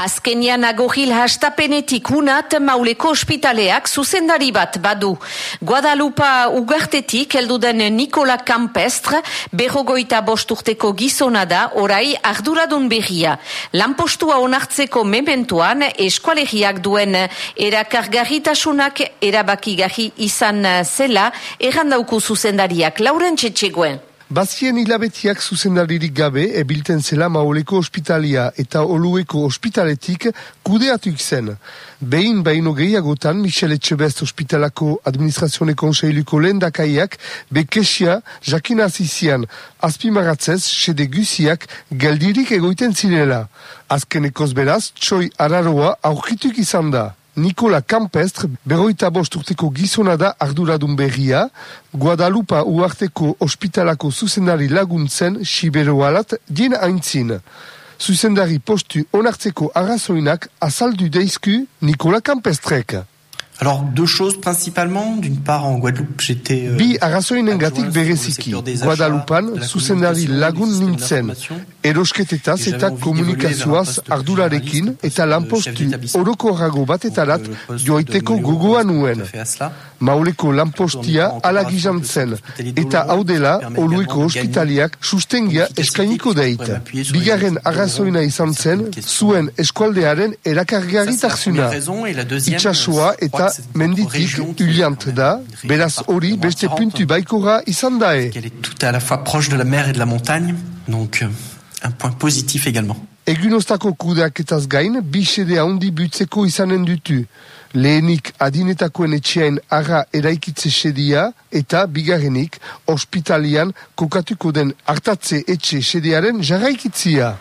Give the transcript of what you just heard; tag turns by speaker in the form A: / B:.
A: Azkenian agoril hastapenetik unat mauleko ospitaleak zuzendari bat badu. Guadalupa ugartetik elduden Nikola Campestre berrogoita bosturteko gizona da orai arduradun berria. Lanpostua onartzeko mementuan eskualegiak duen erakargarritasunak erabakigarri izan zela errandauku zuzendariak. Lauren Txetxegoen.
B: Bazien hilabetiak zuzendaririk gabe ebilten zela maoleko ospitalia eta olueko ospitaletik kudeatuik zen. Behin baino gehiagotan Michel Etxebest ospitalako administrazione konseiluko lehen dakaiak bekesia jakina azizian azpimaratzez sede guziak geldirik egoiten zirela. Azkenekoz beraz, txoi araroa aurkituk izan da. Nikola Campestre, berroita bost urteko gizona da arduradun berria, Guadalupa uarteko ospitalako zuzendari laguntzen Sibero alat dien aintzin. Zuzendari postu onartzeko arrazoinak azaldu deizku Nikola Campestrek.
C: Alors deux choses principalement, d'une part en Guadeloupe j'étais euh,
B: Bi arrazoinengatik bereziki, Guadalupan zuzendari lagun nintzen, erosketetaz eta komunikazioaz ardurarekin eta lanpostu orokorrago batetalat joaiteko gogoa nuen. Mauleko lanpostia ala gizan zen, eta hau dela olueko ospitaliak sustengia eskainiko deit. Bigarren arrazoina izan zen, zuen eskualdearen erakargarritarzuna. Itxasua eta menditik uliant da, beraz hori beste puntu baikora izan dae.
C: Elle est tout à la fois proche de la mer et de la montagne, donc euh, un point positif également.
B: Egunostako kudeaketaz gain, bi sede handi butzeko izanen dutu. Lehenik adinetakoen etxeain ara eraikitze sedia eta bigarrenik ospitalian kokatuko den hartatze etxe sedearen jarraikitzia.